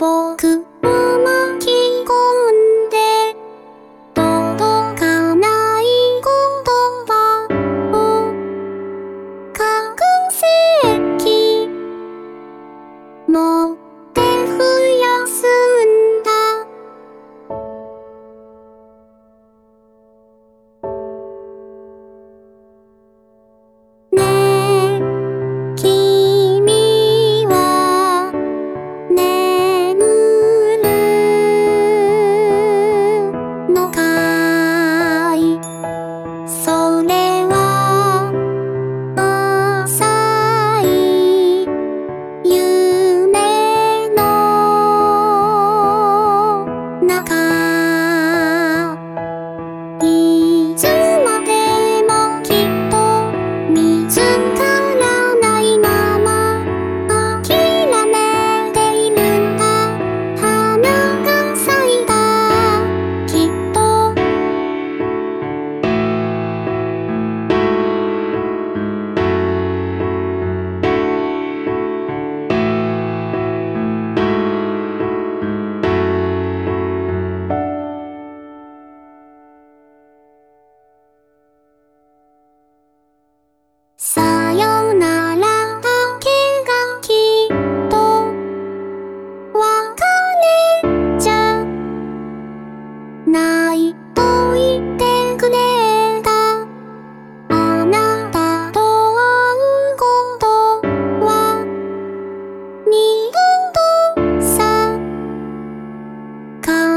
僕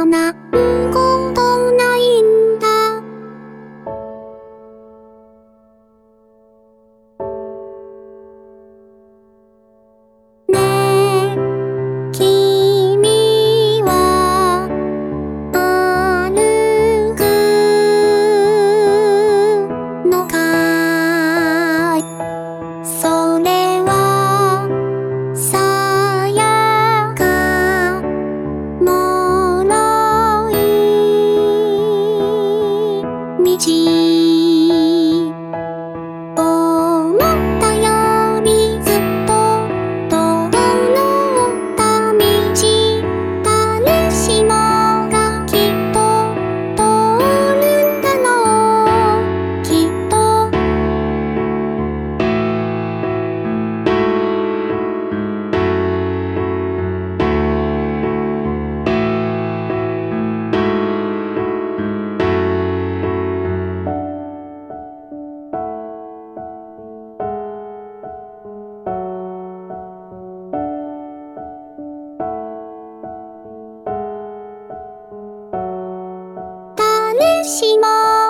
うん情。しま